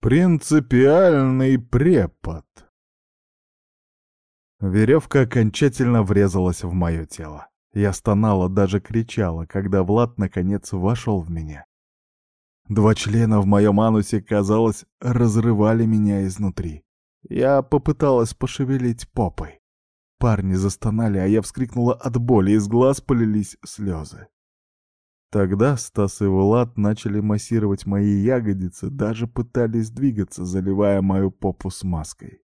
Принципиальный препод. Веревка окончательно врезалась в мое тело. Я стонала, даже кричала, когда Влад наконец вошел в меня. Два члена в моем анусе, казалось, разрывали меня изнутри. Я попыталась пошевелить попой. Парни застонали, а я вскрикнула от боли, из глаз полились слезы. Тогда Стас и Влад начали массировать мои ягодицы, даже пытались двигаться, заливая мою попу смазкой.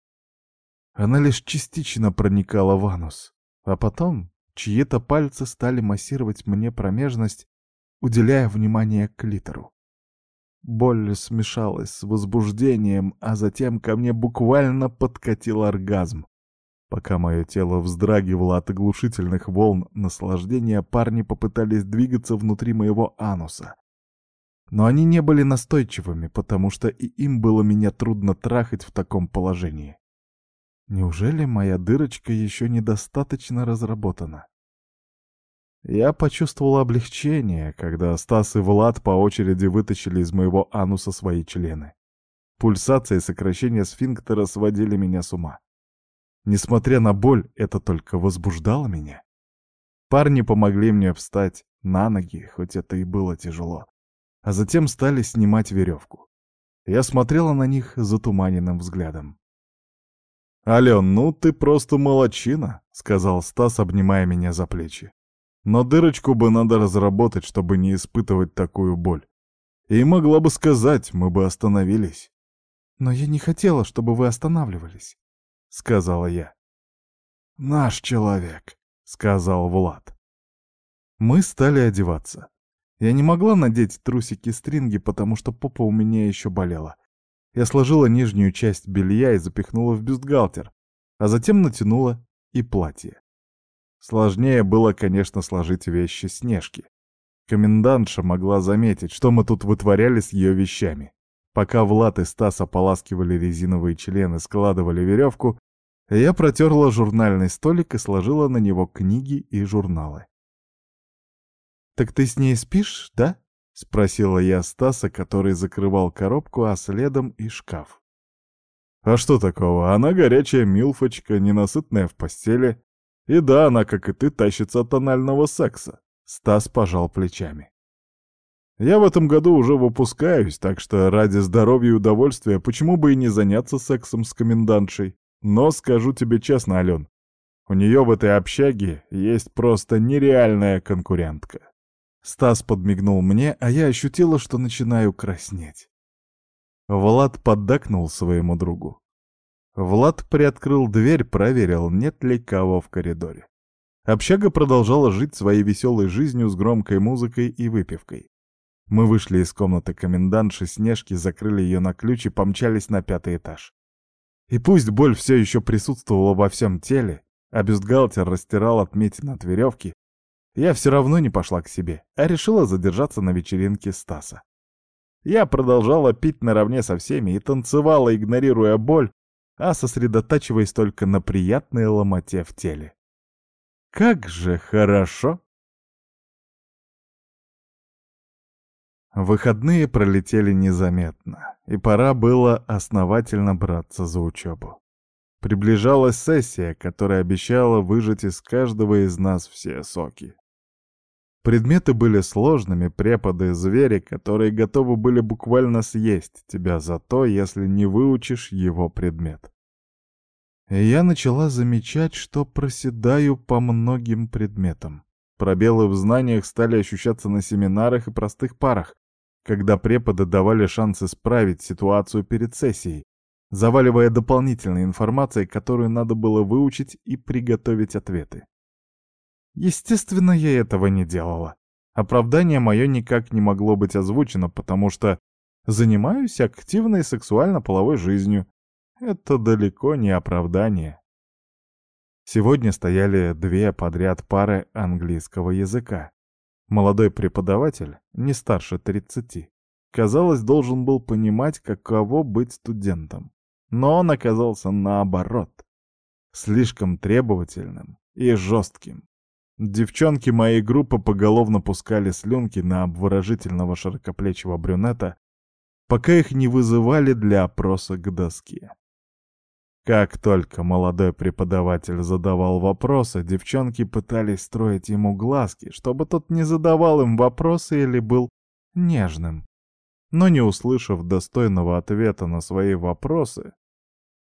Она лишь частично проникала в анус, а потом чьи-то пальцы стали массировать мне промежность, уделяя внимание клитору. Боль смешалась с возбуждением, а затем ко мне буквально подкатил оргазм. Пока мое тело вздрагивало от оглушительных волн наслаждения, парни попытались двигаться внутри моего ануса. Но они не были настойчивыми, потому что и им было меня трудно трахать в таком положении. Неужели моя дырочка еще недостаточно разработана? Я почувствовал облегчение, когда Стас и Влад по очереди вытащили из моего ануса свои члены. Пульсация и сокращение сфинктера сводили меня с ума. Несмотря на боль, это только возбуждало меня. Парни помогли мне встать на ноги, хоть это и было тяжело. А затем стали снимать веревку. Я смотрела на них затуманенным взглядом. «Ален, ну ты просто молочина», — сказал Стас, обнимая меня за плечи. «Но дырочку бы надо разработать, чтобы не испытывать такую боль. И могла бы сказать, мы бы остановились». «Но я не хотела, чтобы вы останавливались сказала я. «Наш человек», — сказал Влад. Мы стали одеваться. Я не могла надеть трусики-стринги, потому что попа у меня еще болела. Я сложила нижнюю часть белья и запихнула в бюстгальтер, а затем натянула и платье. Сложнее было, конечно, сложить вещи Снежки. Комендантша могла заметить, что мы тут вытворяли с ее вещами. Пока Влад и Стас ополаскивали резиновые члены, складывали веревку, я протерла журнальный столик и сложила на него книги и журналы. «Так ты с ней спишь, да?» — спросила я Стаса, который закрывал коробку, а следом и шкаф. «А что такого? Она горячая милфочка, ненасытная в постели. И да, она, как и ты, тащится от тонального секса». Стас пожал плечами. Я в этом году уже выпускаюсь, так что ради здоровья и удовольствия почему бы и не заняться сексом с комендантшей? Но скажу тебе честно, Ален, у нее в этой общаге есть просто нереальная конкурентка. Стас подмигнул мне, а я ощутила, что начинаю краснеть. Влад поддакнул своему другу. Влад приоткрыл дверь, проверил, нет ли кого в коридоре. Общага продолжала жить своей веселой жизнью с громкой музыкой и выпивкой. Мы вышли из комнаты комендантши Снежки, закрыли ее на ключ и помчались на пятый этаж. И пусть боль все еще присутствовала во всем теле, а бюстгальтер растирал отметины от веревки, я все равно не пошла к себе, а решила задержаться на вечеринке Стаса. Я продолжала пить наравне со всеми и танцевала, игнорируя боль, а сосредотачиваясь только на приятной ломоте в теле. Как же хорошо! Выходные пролетели незаметно, и пора было основательно браться за учебу. Приближалась сессия, которая обещала выжать из каждого из нас все соки. Предметы были сложными, преподы — звери, которые готовы были буквально съесть тебя за то, если не выучишь его предмет. И я начала замечать, что проседаю по многим предметам. Пробелы в знаниях стали ощущаться на семинарах и простых парах, когда преподы давали шанс исправить ситуацию перед сессией, заваливая дополнительной информацией, которую надо было выучить и приготовить ответы. Естественно, я этого не делала. Оправдание мое никак не могло быть озвучено, потому что занимаюсь активной сексуально-половой жизнью. Это далеко не оправдание. Сегодня стояли две подряд пары английского языка. Молодой преподаватель, не старше 30, казалось, должен был понимать, каково быть студентом. Но он оказался наоборот. Слишком требовательным и жестким. Девчонки моей группы поголовно пускали слюнки на обворожительного широкоплечего брюнета, пока их не вызывали для опроса к доске. Как только молодой преподаватель задавал вопросы, девчонки пытались строить ему глазки, чтобы тот не задавал им вопросы или был нежным. Но не услышав достойного ответа на свои вопросы,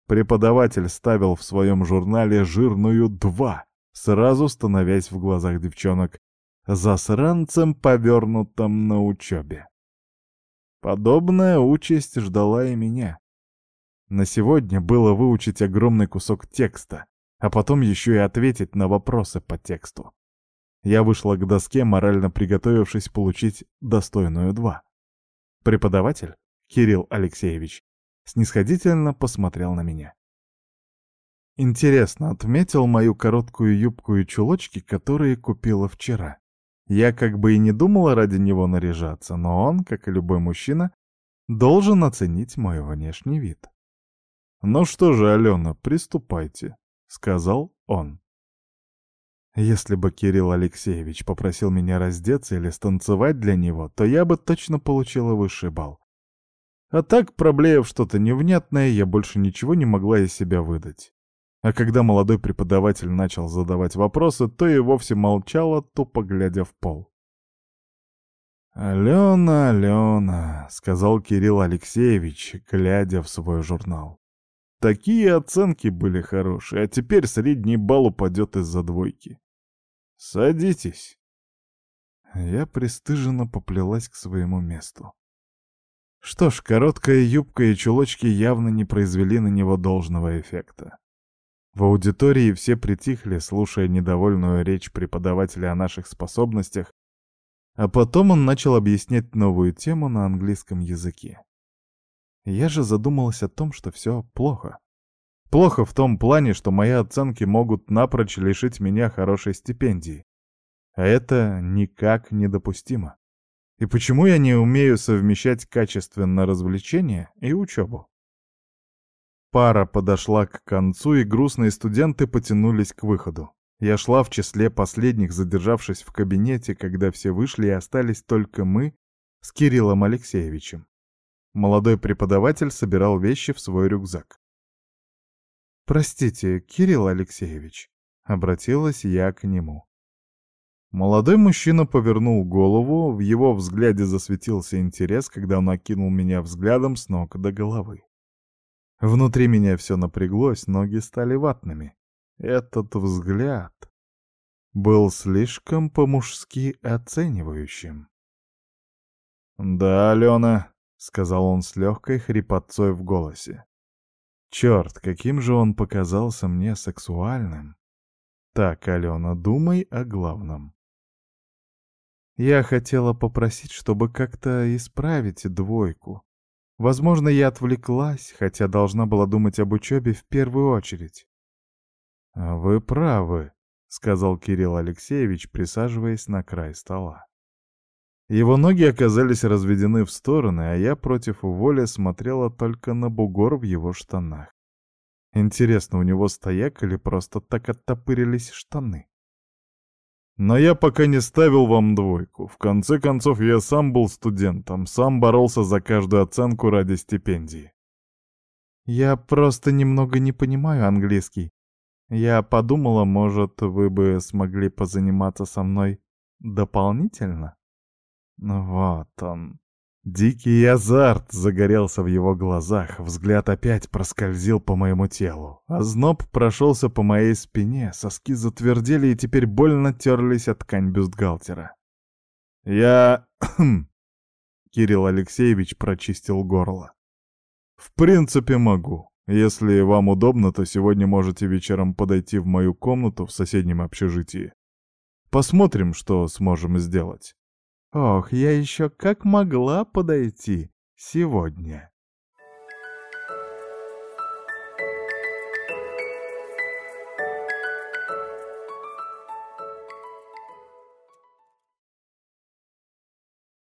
преподаватель ставил в своем журнале жирную «два», сразу становясь в глазах девчонок засранцем, повернутым на учебе. Подобная участь ждала и меня. На сегодня было выучить огромный кусок текста, а потом еще и ответить на вопросы по тексту. Я вышла к доске, морально приготовившись получить достойную два. Преподаватель, Кирилл Алексеевич, снисходительно посмотрел на меня. Интересно, отметил мою короткую юбку и чулочки, которые купила вчера. Я как бы и не думала ради него наряжаться, но он, как и любой мужчина, должен оценить мой внешний вид. «Ну что же, Алена, приступайте», — сказал он. Если бы Кирилл Алексеевич попросил меня раздеться или станцевать для него, то я бы точно получила высший балл. А так, проблеяв что-то невнятное, я больше ничего не могла из себя выдать. А когда молодой преподаватель начал задавать вопросы, то и вовсе молчала, тупо глядя в пол. «Алена, Алена», — сказал Кирилл Алексеевич, глядя в свой журнал. «Такие оценки были хорошие, а теперь средний балл упадет из-за двойки. Садитесь». Я пристыженно поплелась к своему месту. Что ж, короткая юбка и чулочки явно не произвели на него должного эффекта. В аудитории все притихли, слушая недовольную речь преподавателя о наших способностях, а потом он начал объяснять новую тему на английском языке. Я же задумалась о том, что все плохо. Плохо в том плане, что мои оценки могут напрочь лишить меня хорошей стипендии. А это никак недопустимо. И почему я не умею совмещать качественно развлечения и учебу? Пара подошла к концу, и грустные студенты потянулись к выходу. Я шла в числе последних, задержавшись в кабинете, когда все вышли и остались только мы с Кириллом Алексеевичем. Молодой преподаватель собирал вещи в свой рюкзак. «Простите, Кирилл Алексеевич», — обратилась я к нему. Молодой мужчина повернул голову, в его взгляде засветился интерес, когда он окинул меня взглядом с ног до головы. Внутри меня все напряглось, ноги стали ватными. Этот взгляд был слишком по-мужски оценивающим. «Да, Алена», — сказал он с легкой хрипотцой в голосе. «Черт, каким же он показался мне сексуальным!» «Так, Алена, думай о главном». Я хотела попросить, чтобы как-то исправить двойку. Возможно, я отвлеклась, хотя должна была думать об учебе в первую очередь. «А «Вы правы», — сказал Кирилл Алексеевич, присаживаясь на край стола. Его ноги оказались разведены в стороны, а я против воли смотрела только на бугор в его штанах. Интересно, у него стояк или просто так оттопырились штаны? Но я пока не ставил вам двойку. В конце концов, я сам был студентом, сам боролся за каждую оценку ради стипендии. Я просто немного не понимаю английский. Я подумала, может, вы бы смогли позаниматься со мной дополнительно? Вот он. Дикий азарт загорелся в его глазах, взгляд опять проскользил по моему телу. а зноб прошелся по моей спине, соски затвердели и теперь больно терлись от ткань бюстгальтера. «Я...» Кирилл Алексеевич прочистил горло. «В принципе, могу. Если вам удобно, то сегодня можете вечером подойти в мою комнату в соседнем общежитии. Посмотрим, что сможем сделать». Ох, я еще как могла подойти сегодня.